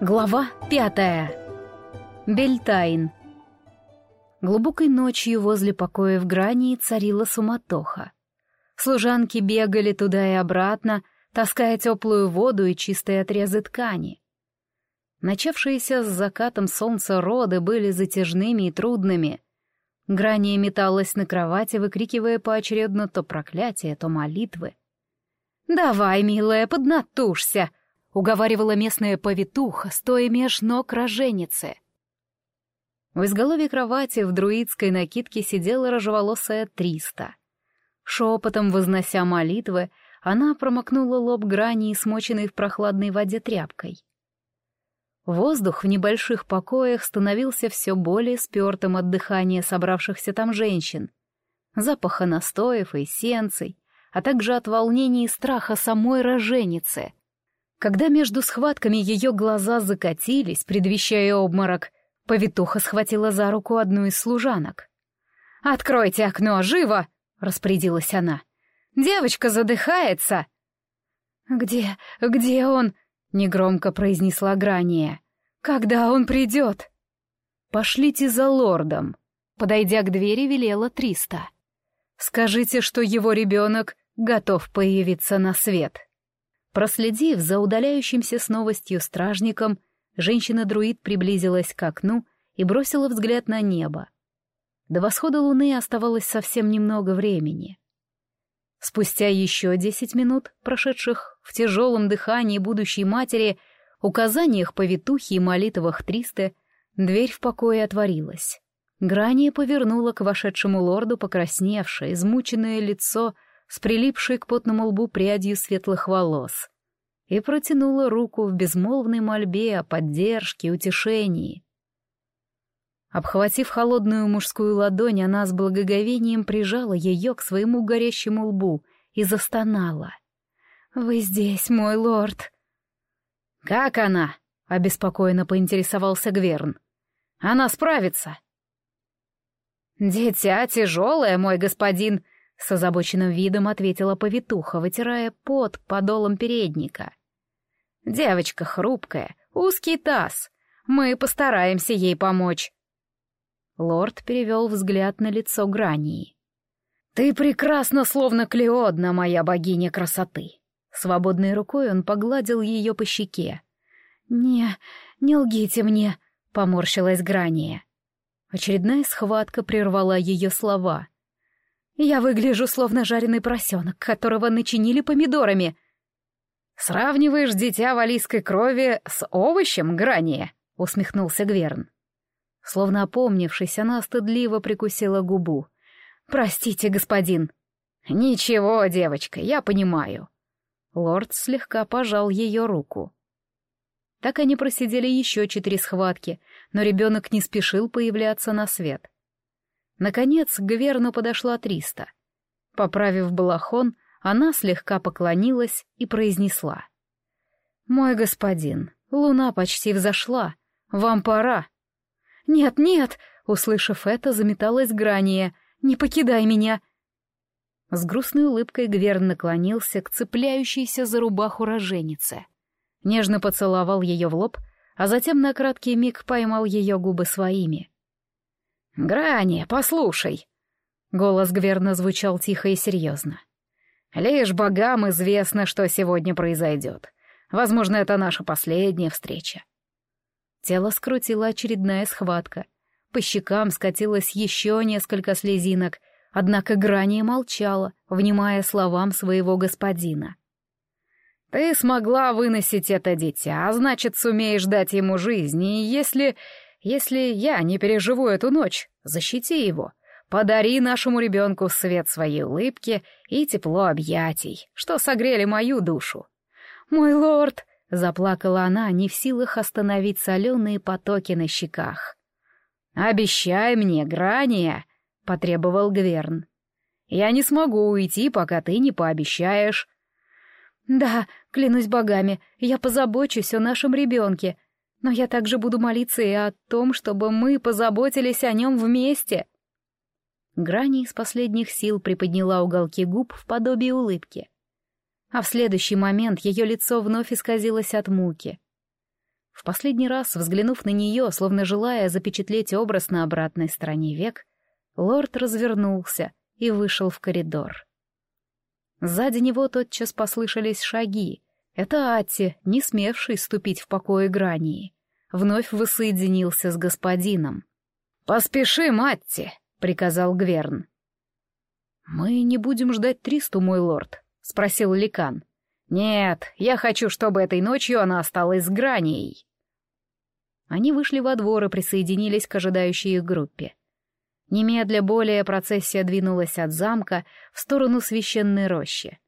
Глава пятая. Бельтайн. Глубокой ночью возле покоя в грани царила суматоха. Служанки бегали туда и обратно, таская теплую воду и чистые отрезы ткани. Начавшиеся с закатом солнца роды были затяжными и трудными. Грани металась на кровати, выкрикивая поочередно то проклятие, то молитвы. «Давай, милая, поднатужься!» — уговаривала местная повитуха, стоя меж ног роженицы. В изголовье кровати в друидской накидке сидела рыжеволосая Триста. Шепотом вознося молитвы, она промокнула лоб грани, смоченной в прохладной воде тряпкой. Воздух в небольших покоях становился все более спертым от дыхания собравшихся там женщин, запаха настоев и сенций, а также от волнения и страха самой роженицы — когда между схватками ее глаза закатились, предвещая обморок, повитуха схватила за руку одну из служанок. «Откройте окно, живо!» — распорядилась она. «Девочка задыхается!» «Где, где он?» — негромко произнесла Грания. «Когда он придет?» «Пошлите за лордом», — подойдя к двери, велела Триста. «Скажите, что его ребенок готов появиться на свет». Проследив за удаляющимся с новостью стражником, женщина-друид приблизилась к окну и бросила взгляд на небо. До восхода луны оставалось совсем немного времени. Спустя еще десять минут, прошедших в тяжелом дыхании будущей матери, указаниях повитухи и молитвах Триста, дверь в покое отворилась. Грания повернула к вошедшему лорду покрасневшее, измученное лицо — с прилипшей к потному лбу прядью светлых волос и протянула руку в безмолвной мольбе о поддержке утешении. Обхватив холодную мужскую ладонь, она с благоговением прижала ее к своему горящему лбу и застонала. «Вы здесь, мой лорд!» «Как она?» — обеспокоенно поинтересовался Гверн. «Она справится!» «Дитя тяжелое, мой господин!» С озабоченным видом ответила повитуха, вытирая пот подолом передника. «Девочка хрупкая, узкий таз. Мы постараемся ей помочь». Лорд перевел взгляд на лицо Грании. «Ты прекрасна, словно Клеодна, моя богиня красоты!» Свободной рукой он погладил ее по щеке. «Не, не лгите мне», — поморщилась Грания. Очередная схватка прервала ее слова. Я выгляжу словно жареный поросенок, которого начинили помидорами. «Сравниваешь дитя валийской крови с овощем, Грани?» — усмехнулся Гверн. Словно опомнившись, она стыдливо прикусила губу. «Простите, господин». «Ничего, девочка, я понимаю». Лорд слегка пожал ее руку. Так они просидели еще четыре схватки, но ребенок не спешил появляться на свет. Наконец к Гверну подошла Триста. Поправив балахон, она слегка поклонилась и произнесла. «Мой господин, луна почти взошла. Вам пора». «Нет, нет!» — услышав это, заметалась Грания. «Не покидай меня!» С грустной улыбкой Гверн наклонился к цепляющейся за рубаху роженице. Нежно поцеловал ее в лоб, а затем на краткий миг поймал ее губы своими. «Грани, послушай!» Голос Гверна звучал тихо и серьезно. «Лишь богам известно, что сегодня произойдет. Возможно, это наша последняя встреча». Тело скрутила очередная схватка. По щекам скатилось еще несколько слезинок, однако Грани молчала, внимая словам своего господина. «Ты смогла выносить это дитя, а значит, сумеешь дать ему жизнь, и если если я не переживу эту ночь, защити его. Подари нашему ребенку свет своей улыбки и тепло объятий, что согрели мою душу. «Мой лорд!» — заплакала она, не в силах остановить соленые потоки на щеках. «Обещай мне, Грания!» — потребовал Гверн. «Я не смогу уйти, пока ты не пообещаешь». «Да, клянусь богами, я позабочусь о нашем ребенке», но я также буду молиться и о том, чтобы мы позаботились о нем вместе. Грани из последних сил приподняла уголки губ в подобии улыбки. А в следующий момент ее лицо вновь исказилось от муки. В последний раз, взглянув на нее, словно желая запечатлеть образ на обратной стороне век, лорд развернулся и вышел в коридор. Сзади него тотчас послышались шаги. Это Атти, не смевший ступить в покое Грании, вновь воссоединился с господином. «Поспеши, Матти!» — приказал Гверн. «Мы не будем ждать Тристу, мой лорд», — спросил Ликан. «Нет, я хочу, чтобы этой ночью она осталась с Гранией». Они вышли во двор и присоединились к ожидающей их группе. Немедля более процессия двинулась от замка в сторону священной рощи.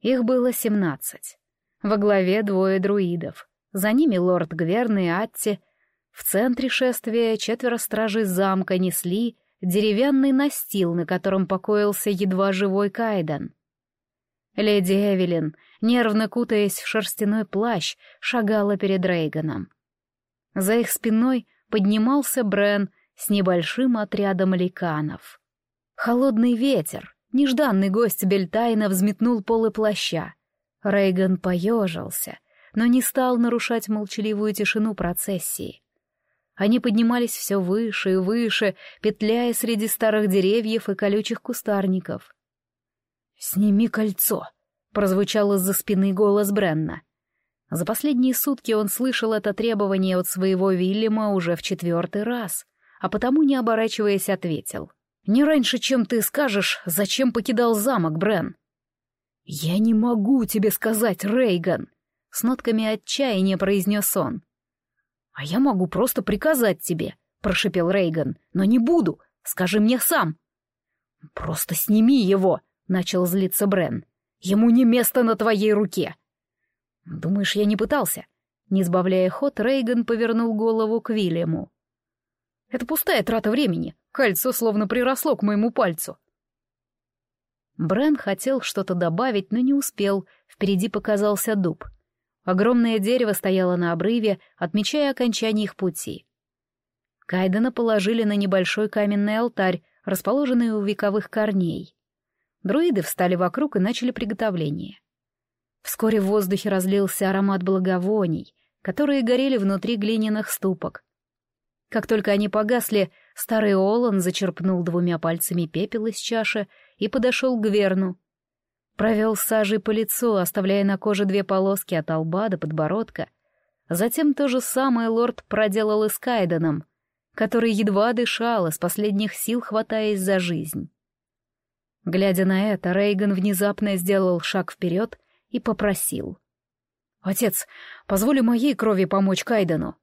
Их было семнадцать. Во главе двое друидов. За ними лорд Гверн и Атти. В центре шествия четверо стражей замка несли деревянный настил, на котором покоился едва живой Кайден. Леди Эвелин, нервно кутаясь в шерстяной плащ, шагала перед Рейганом. За их спиной поднимался Брен с небольшим отрядом ликанов. Холодный ветер, нежданный гость Бельтайна взметнул полы плаща. Рейган поежился, но не стал нарушать молчаливую тишину процессии. Они поднимались все выше и выше, петляя среди старых деревьев и колючих кустарников. «Сними кольцо!» — прозвучал из-за спины голос Бренна. За последние сутки он слышал это требование от своего Вильяма уже в четвертый раз а потому, не оборачиваясь, ответил. «Не раньше, чем ты скажешь, зачем покидал замок, Брен». «Я не могу тебе сказать, Рейган!» — с нотками отчаяния произнес он. «А я могу просто приказать тебе», — прошепел Рейган, — «но не буду. Скажи мне сам». «Просто сними его», — начал злиться Брен. «Ему не место на твоей руке». «Думаешь, я не пытался?» Не сбавляя ход, Рейган повернул голову к Вильяму. Это пустая трата времени. Кольцо словно приросло к моему пальцу. Брен хотел что-то добавить, но не успел. Впереди показался дуб. Огромное дерево стояло на обрыве, отмечая окончание их пути. Кайдена положили на небольшой каменный алтарь, расположенный у вековых корней. Друиды встали вокруг и начали приготовление. Вскоре в воздухе разлился аромат благовоний, которые горели внутри глиняных ступок, как только они погасли, старый Олан зачерпнул двумя пальцами пепел из чаши и подошел к Верну. Провел сажей по лицу, оставляя на коже две полоски от лба до подбородка. Затем то же самое лорд проделал и с Кайденом, который едва дышал, из последних сил хватаясь за жизнь. Глядя на это, Рейган внезапно сделал шаг вперед и попросил. «Отец, позволь моей крови помочь Кайдену».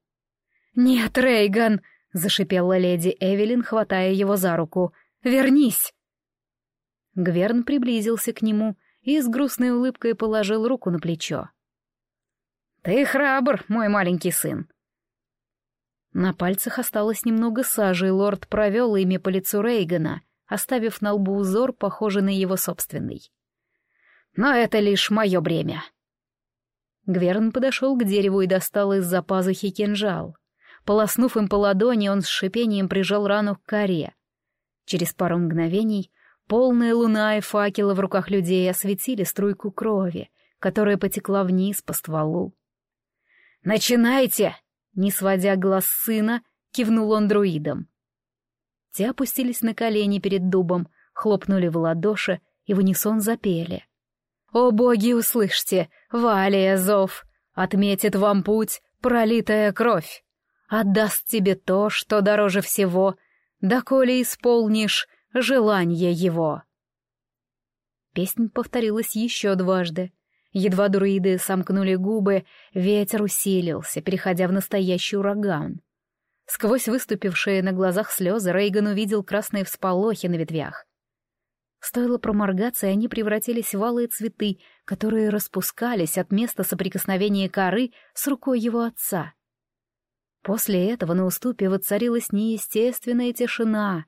«Нет, Рейган!» — зашипела леди Эвелин, хватая его за руку. «Вернись!» Гверн приблизился к нему и с грустной улыбкой положил руку на плечо. «Ты храбр, мой маленький сын!» На пальцах осталось немного сажи, и лорд провел ими по лицу Рейгана, оставив на лбу узор, похожий на его собственный. «Но это лишь мое бремя!» Гверн подошел к дереву и достал из-за пазухи кинжал. Полоснув им по ладони, он с шипением прижал рану к коре. Через пару мгновений полная луна и факелы в руках людей осветили струйку крови, которая потекла вниз по стволу. «Начинайте!» — не сводя глаз сына, кивнул он друидом. Те опустились на колени перед дубом, хлопнули в ладоши и в унисон запели. «О боги, услышьте! Валия зов! Отметит вам путь пролитая кровь!» Отдаст тебе то, что дороже всего, доколе исполнишь желание его. Песнь повторилась еще дважды. Едва друиды сомкнули губы, ветер усилился, переходя в настоящий ураган. Сквозь выступившие на глазах слезы Рейган увидел красные всполохи на ветвях. Стоило проморгаться, и они превратились в алые цветы, которые распускались от места соприкосновения коры с рукой его отца. После этого на уступе воцарилась неестественная тишина.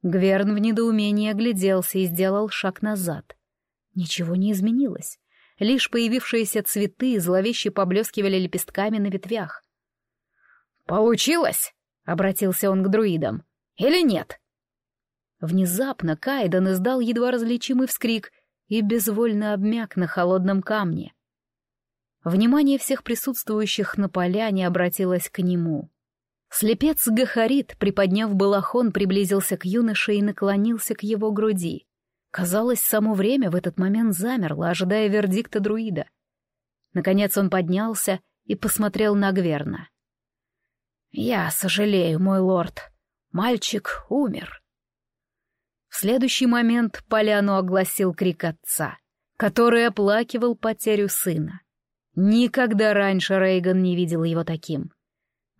Гверн в недоумении огляделся и сделал шаг назад. Ничего не изменилось. Лишь появившиеся цветы зловеще поблескивали лепестками на ветвях. «Получилось?» — обратился он к друидам. «Или нет?» Внезапно Кайден издал едва различимый вскрик и безвольно обмяк на холодном камне. Внимание всех присутствующих на поляне обратилось к нему. Слепец Гахарит, приподняв балахон, приблизился к юноше и наклонился к его груди. Казалось, само время в этот момент замерло, ожидая вердикта друида. Наконец он поднялся и посмотрел на Гверна. «Я сожалею, мой лорд. Мальчик умер». В следующий момент поляну огласил крик отца, который оплакивал потерю сына. Никогда раньше Рейган не видел его таким.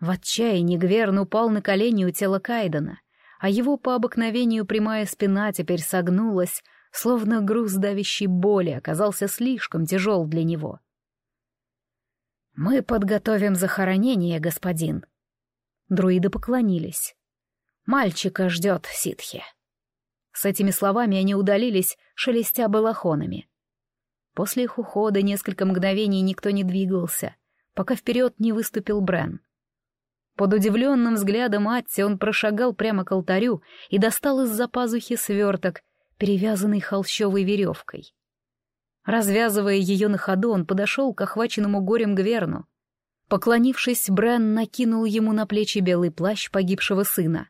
В отчаянии Гверн упал на колени у тела Кайдена, а его по обыкновению прямая спина теперь согнулась, словно груз давящей боли оказался слишком тяжел для него. «Мы подготовим захоронение, господин». Друиды поклонились. «Мальчика ждет ситхи». С этими словами они удалились, шелестя балахонами. После их ухода несколько мгновений никто не двигался, пока вперед не выступил Брен. Под удивленным взглядом Атти он прошагал прямо к алтарю и достал из-за пазухи сверток, перевязанный холщовой веревкой. Развязывая ее на ходу, он подошел к охваченному горем Гверну. Поклонившись, Брен накинул ему на плечи белый плащ погибшего сына,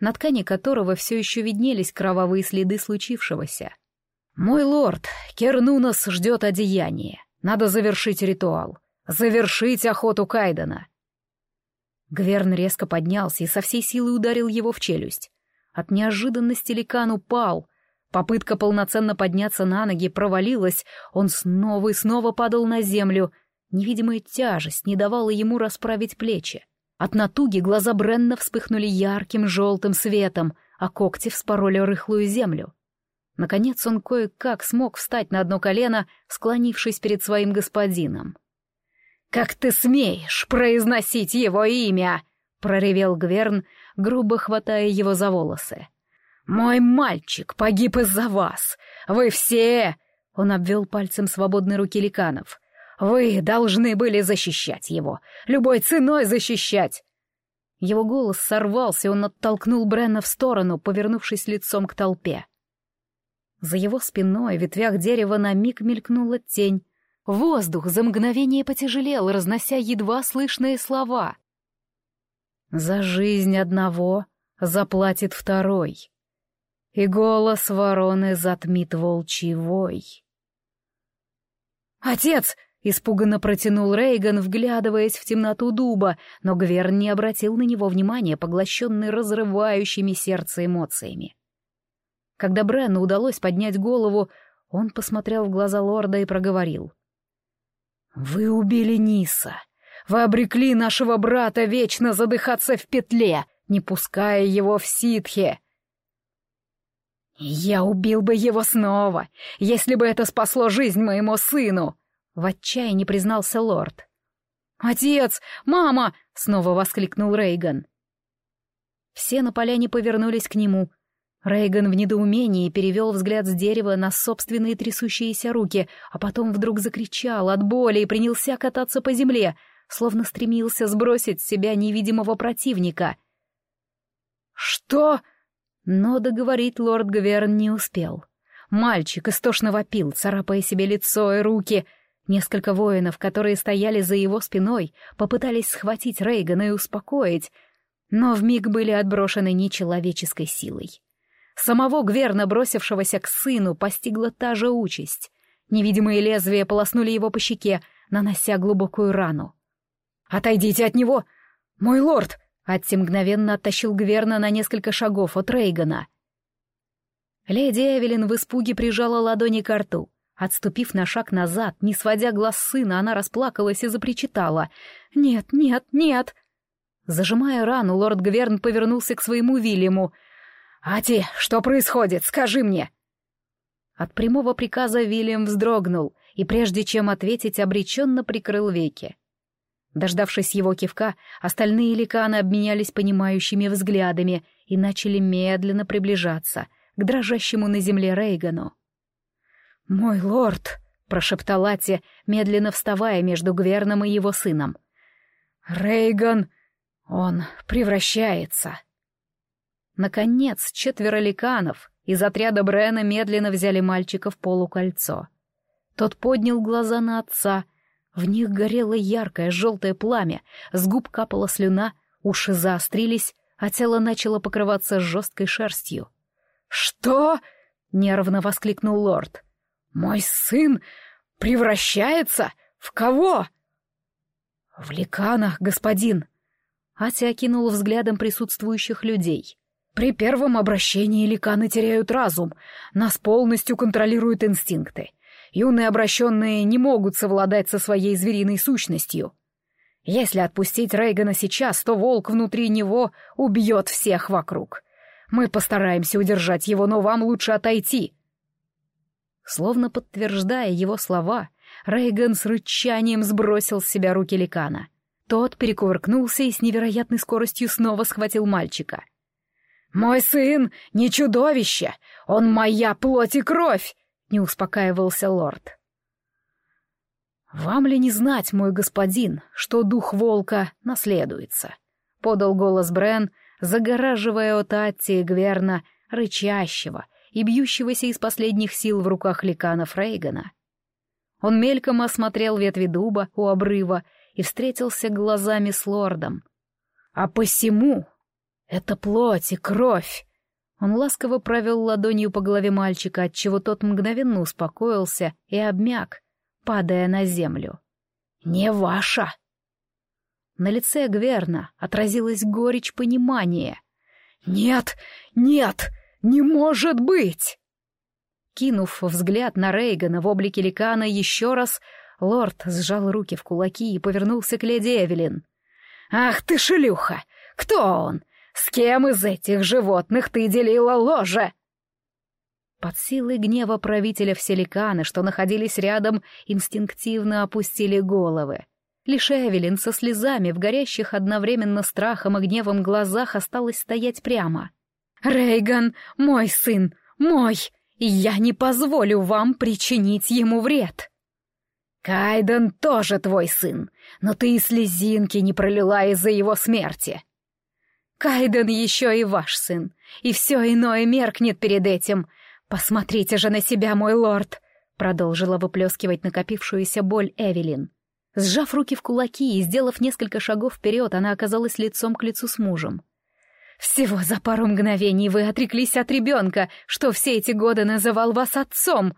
на ткани которого все еще виднелись кровавые следы случившегося. «Мой лорд, Кернунас ждет одеяние. Надо завершить ритуал. Завершить охоту Кайдена». Гверн резко поднялся и со всей силы ударил его в челюсть. От неожиданности Ликан упал. Попытка полноценно подняться на ноги провалилась, он снова и снова падал на землю. Невидимая тяжесть не давала ему расправить плечи. От натуги глаза Бренна вспыхнули ярким желтым светом, а когти вспороли рыхлую землю. Наконец он кое-как смог встать на одно колено, склонившись перед своим господином. «Как ты смеешь произносить его имя?» — проревел Гверн, грубо хватая его за волосы. «Мой мальчик погиб из-за вас! Вы все...» — он обвел пальцем свободной руки ликанов. «Вы должны были защищать его, любой ценой защищать!» Его голос сорвался, он оттолкнул Бренна в сторону, повернувшись лицом к толпе. За его спиной в ветвях дерева на миг мелькнула тень. Воздух за мгновение потяжелел, разнося едва слышные слова. «За жизнь одного заплатит второй, и голос вороны затмит волчий вой». «Отец!» — испуганно протянул Рейган, вглядываясь в темноту дуба, но Гверн не обратил на него внимания, поглощенный разрывающими сердце эмоциями. Когда Брену удалось поднять голову, он посмотрел в глаза лорда и проговорил. «Вы убили Ниса. Вы обрекли нашего брата вечно задыхаться в петле, не пуская его в ситхе. «Я убил бы его снова, если бы это спасло жизнь моему сыну!» — в отчаянии признался лорд. «Отец! Мама!» — снова воскликнул Рейган. Все на поляне повернулись к нему — Рейган в недоумении перевел взгляд с дерева на собственные трясущиеся руки, а потом вдруг закричал от боли и принялся кататься по земле, словно стремился сбросить с себя невидимого противника. «Что?» Но договорить лорд Гверн не успел. Мальчик истошно вопил, царапая себе лицо и руки. Несколько воинов, которые стояли за его спиной, попытались схватить Рейгана и успокоить, но вмиг были отброшены нечеловеческой силой. Самого Гверна, бросившегося к сыну, постигла та же участь. Невидимые лезвия полоснули его по щеке, нанося глубокую рану. «Отойдите от него! Мой лорд!» Атти мгновенно оттащил Гверна на несколько шагов от Рейгана. Леди Эвелин в испуге прижала ладони к рту. Отступив на шаг назад, не сводя глаз сына, она расплакалась и запричитала. «Нет, нет, нет!» Зажимая рану, лорд Гверн повернулся к своему Вильяму — «Ати, что происходит? Скажи мне!» От прямого приказа Вильям вздрогнул и, прежде чем ответить, обреченно прикрыл веки. Дождавшись его кивка, остальные ликаны обменялись понимающими взглядами и начали медленно приближаться к дрожащему на земле Рейгану. «Мой лорд!» — прошептал Ати, медленно вставая между Гверном и его сыном. «Рейган! Он превращается!» Наконец, четверо ликанов из отряда Брена медленно взяли мальчика в полукольцо. Тот поднял глаза на отца, В них горело яркое желтое пламя, с губ капала слюна, уши заострились, а тело начало покрываться жесткой шерстью. «Что?» — нервно воскликнул лорд. «Мой сын превращается? В кого?» «В ликана, господин!» Ася окинула взглядом присутствующих людей. «При первом обращении ликаны теряют разум, нас полностью контролируют инстинкты. Юные обращенные не могут совладать со своей звериной сущностью. Если отпустить Рейгана сейчас, то волк внутри него убьет всех вокруг. Мы постараемся удержать его, но вам лучше отойти». Словно подтверждая его слова, Рейган с рычанием сбросил с себя руки Ликана. Тот перекувыркнулся и с невероятной скоростью снова схватил мальчика. «Мой сын не чудовище! Он моя плоть и кровь!» — не успокаивался лорд. «Вам ли не знать, мой господин, что дух волка наследуется?» — подал голос Брен, загораживая от Атти Гверна, рычащего и бьющегося из последних сил в руках ликанов Рейгана. Он мельком осмотрел ветви дуба у обрыва и встретился глазами с лордом. «А посему это плоть и кровь!» Он ласково провел ладонью по голове мальчика, отчего тот мгновенно успокоился и обмяк, падая на землю. «Не ваша!» На лице Гверна отразилась горечь понимания. «Нет, нет, не может быть!» Кинув взгляд на Рейгана в облике ликана еще раз, лорд сжал руки в кулаки и повернулся к леди Эвелин. «Ах ты шлюха! Кто он? С кем из этих животных ты делила ложе?» Под силой гнева правителя все ликаны, что находились рядом, инстинктивно опустили головы. Лишь Эвелин со слезами в горящих одновременно страхом и гневом глазах осталась стоять прямо. «Рейган, мой сын, мой!» я не позволю вам причинить ему вред. Кайден тоже твой сын, но ты и слезинки не пролила из-за его смерти. Кайден еще и ваш сын, и все иное меркнет перед этим. Посмотрите же на себя, мой лорд, продолжила выплескивать накопившуюся боль Эвелин. Сжав руки в кулаки и сделав несколько шагов вперед, она оказалась лицом к лицу с мужем. Всего за пару мгновений вы отреклись от ребенка, что все эти годы называл вас отцом.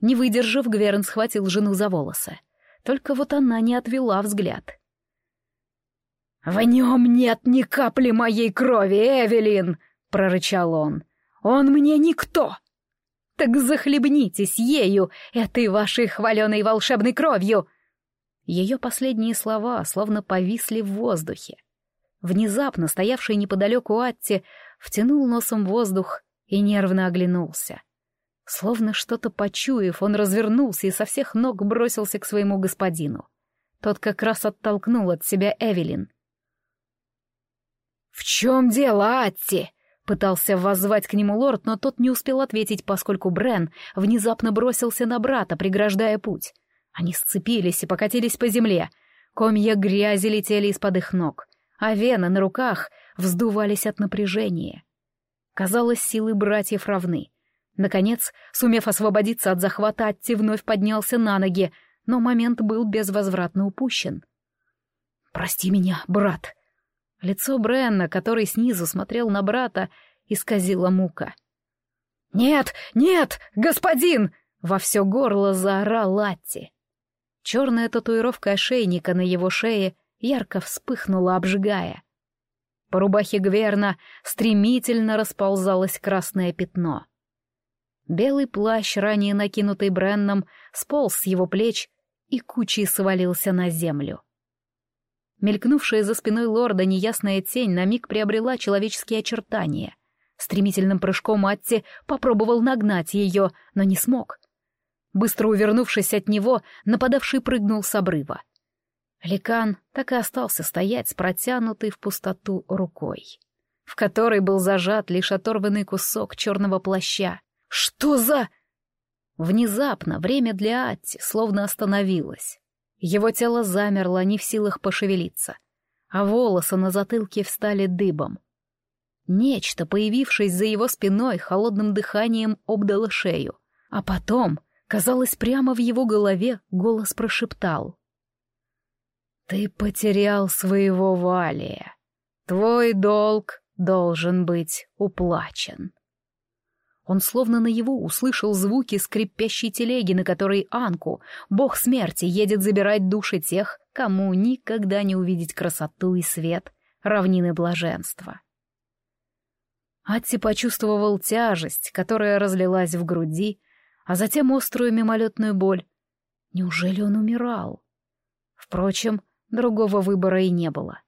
Не выдержав, Гверн схватил жену за волосы. Только вот она не отвела взгляд. «В нем нет ни капли моей крови, Эвелин!» — прорычал он. «Он мне никто!» «Так захлебнитесь ею, этой вашей хваленой волшебной кровью!» Ее последние слова словно повисли в воздухе. Внезапно стоявший неподалеку Атти втянул носом воздух и нервно оглянулся. Словно что-то почуяв, он развернулся и со всех ног бросился к своему господину. Тот как раз оттолкнул от себя Эвелин. «В чем дело, Атти?» — пытался воззвать к нему лорд, но тот не успел ответить, поскольку Брен внезапно бросился на брата, преграждая путь. Они сцепились и покатились по земле. Комья грязи летели из-под их ног а вены на руках вздувались от напряжения. Казалось, силы братьев равны. Наконец, сумев освободиться от захвата, Атти вновь поднялся на ноги, но момент был безвозвратно упущен. «Прости меня, брат!» Лицо Бренна, который снизу смотрел на брата, исказило мука. «Нет, нет, господин!» — во все горло заорал Латти. Черная татуировка ошейника на его шее ярко вспыхнула, обжигая. По рубахе Гверна стремительно расползалось красное пятно. Белый плащ, ранее накинутый Бренном, сполз с его плеч и кучей свалился на землю. Мелькнувшая за спиной лорда неясная тень на миг приобрела человеческие очертания. Стремительным прыжком Атти попробовал нагнать ее, но не смог. Быстро увернувшись от него, нападавший прыгнул с обрыва. Ликан так и остался стоять с протянутой в пустоту рукой, в которой был зажат лишь оторванный кусок черного плаща. «Что за...» Внезапно время для Атти словно остановилось. Его тело замерло, не в силах пошевелиться, а волосы на затылке встали дыбом. Нечто, появившись за его спиной, холодным дыханием обдало шею, а потом Казалось, прямо в его голове голос прошептал. «Ты потерял своего Валия. Твой долг должен быть уплачен». Он словно наяву услышал звуки скрипящей телеги, на которой Анку, бог смерти, едет забирать души тех, кому никогда не увидеть красоту и свет равнины блаженства. Атти почувствовал тяжесть, которая разлилась в груди, а затем острую мимолетную боль. Неужели он умирал? Впрочем, другого выбора и не было.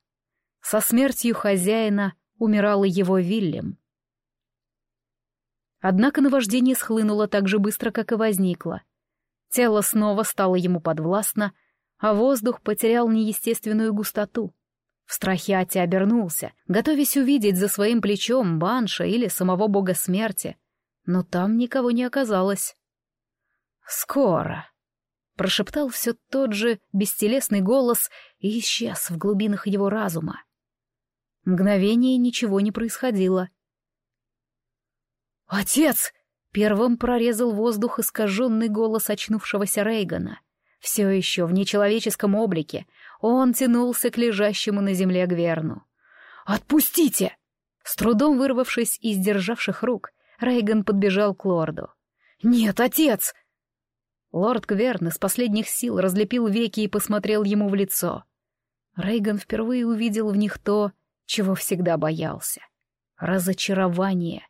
Со смертью хозяина умирал и его Вильям. Однако наваждение схлынуло так же быстро, как и возникло. Тело снова стало ему подвластно, а воздух потерял неестественную густоту. В страхе Ати обернулся, готовясь увидеть за своим плечом Банша или самого бога смерти, но там никого не оказалось. «Скоро», — прошептал все тот же бестелесный голос и исчез в глубинах его разума. Мгновение ничего не происходило. «Отец!» — первым прорезал воздух искаженный голос очнувшегося Рейгана. Все еще в нечеловеческом облике он тянулся к лежащему на земле Гверну. «Отпустите!» С трудом вырвавшись из державших рук, Рейган подбежал к лорду. «Нет, отец!» Лорд Гверн из последних сил разлепил веки и посмотрел ему в лицо. Рейган впервые увидел в них то, чего всегда боялся. Разочарование.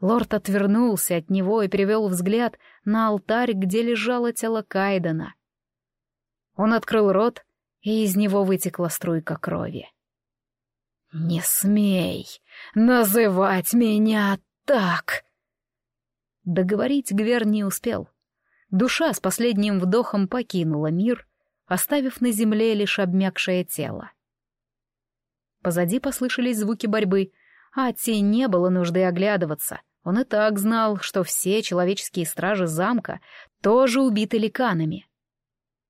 Лорд отвернулся от него и перевел взгляд на алтарь, где лежало тело Кайдена. Он открыл рот, и из него вытекла струйка крови. «Не смей называть меня так!» Договорить Гвер не успел. Душа с последним вдохом покинула мир, оставив на земле лишь обмякшее тело. Позади послышались звуки борьбы, Ати не было нужды оглядываться. Он и так знал, что все человеческие стражи замка тоже убиты ликанами.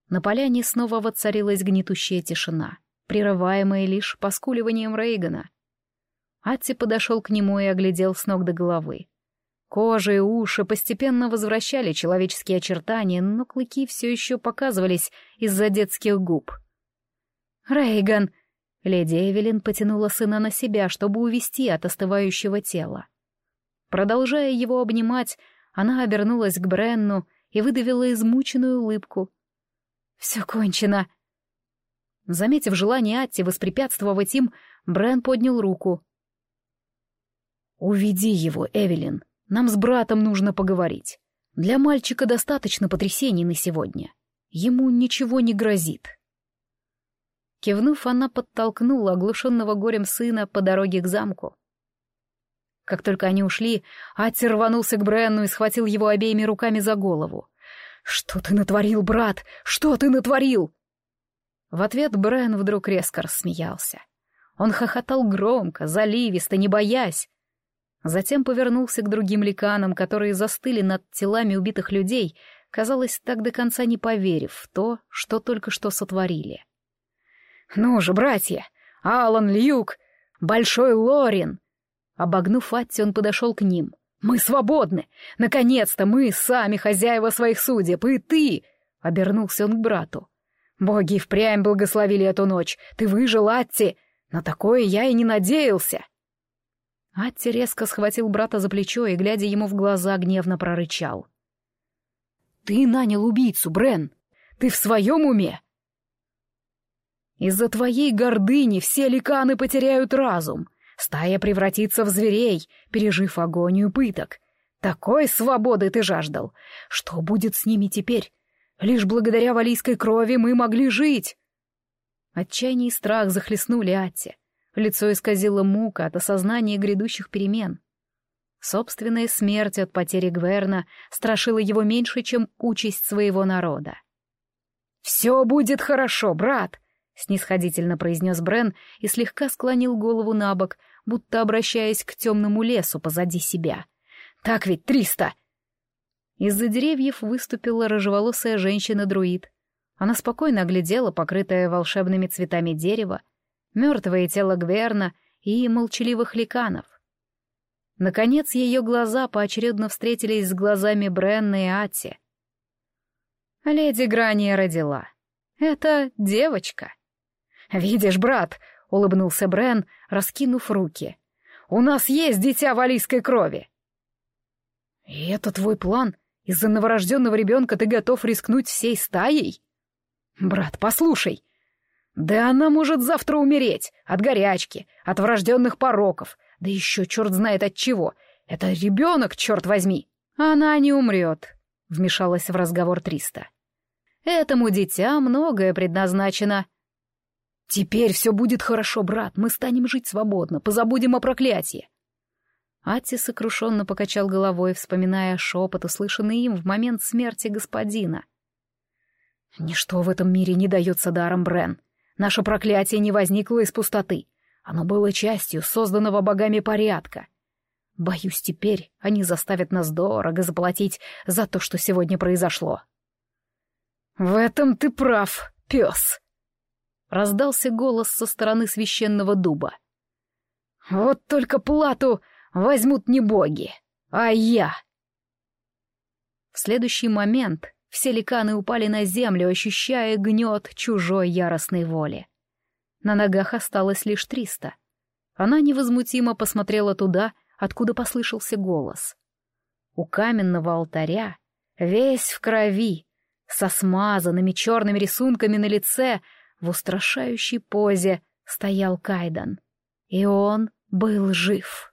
На поляне снова воцарилась гнетущая тишина, прерываемая лишь поскуливанием Рейгана. Атти подошел к нему и оглядел с ног до головы. Кожа и уши постепенно возвращали человеческие очертания, но клыки все еще показывались из-за детских губ. «Рейган!» — леди Эвелин потянула сына на себя, чтобы увести от остывающего тела. Продолжая его обнимать, она обернулась к Бренну и выдавила измученную улыбку. «Все кончено!» Заметив желание Атти воспрепятствовать им, Брен поднял руку. «Уведи его, Эвелин. Нам с братом нужно поговорить. Для мальчика достаточно потрясений на сегодня. Ему ничего не грозит». Кивнув, она подтолкнула оглушенного горем сына по дороге к замку. Как только они ушли, Атти рванулся к Бренну и схватил его обеими руками за голову. «Что ты натворил, брат? Что ты натворил?» В ответ Брэн вдруг резко рассмеялся. Он хохотал громко, заливисто, не боясь. Затем повернулся к другим ликанам, которые застыли над телами убитых людей, казалось, так до конца не поверив в то, что только что сотворили. «Ну же, братья! Алан Льюк! Большой Лорин!» Обогнув Атти, он подошел к ним — мы свободны! Наконец-то мы сами хозяева своих судеб, и ты!» — обернулся он к брату. «Боги впрямь благословили эту ночь. Ты выжил, Атти! На такое я и не надеялся!» Атти резко схватил брата за плечо и, глядя ему в глаза, гневно прорычал. «Ты нанял убийцу, Брен! Ты в своем уме?» «Из-за твоей гордыни все ликаны потеряют разум. Стая превратится в зверей, пережив агонию пыток. Такой свободы ты жаждал. Что будет с ними теперь? Лишь благодаря валийской крови мы могли жить. Отчаяние и страх захлестнули Атти. Лицо исказило мука от осознания грядущих перемен. Собственная смерть от потери Гверна страшила его меньше, чем участь своего народа. «Все будет хорошо, брат!» — снисходительно произнес Брен и слегка склонил голову на бок, будто обращаясь к темному лесу позади себя. «Так ведь триста!» Из-за деревьев выступила рыжеволосая женщина-друид. Она спокойно оглядела покрытое волшебными цветами дерево, мертвое тело Гверна и молчаливых ликанов. Наконец ее глаза поочередно встретились с глазами Бренна и Ати. Леди Грания родила. Это девочка. «Видишь, брат», — улыбнулся Брен, раскинув руки, — «у нас есть дитя валийской крови». «И это твой план? Из-за новорожденного ребенка ты готов рискнуть всей стаей?» «Брат, послушай. Да она может завтра умереть. От горячки, от врожденных пороков. Да еще черт знает от чего. Это ребенок, черт возьми!» «Она не умрет», — вмешалась в разговор Триста. «Этому дитя многое предназначено». «Теперь все будет хорошо, брат. Мы станем жить свободно, позабудем о проклятии». Ати сокрушенно покачал головой, вспоминая шепот, услышанный им в момент смерти господина — Ничто в этом мире не дается даром, Брен. Наше проклятие не возникло из пустоты. Оно было частью созданного богами порядка. Боюсь, теперь они заставят нас дорого заплатить за то, что сегодня произошло. «В этом ты прав, пес!» — раздался голос со стороны священного дуба. «Вот только плату возьмут не боги, а я!» В следующий момент все ликаны упали на землю, ощущая гнет чужой яростной воли. На ногах осталось лишь триста. Она невозмутимо посмотрела туда, откуда послышался голос. У каменного алтаря, весь в крови, со смазанными черными рисунками на лице, в устрашающей позе стоял Кайдан. И он был жив.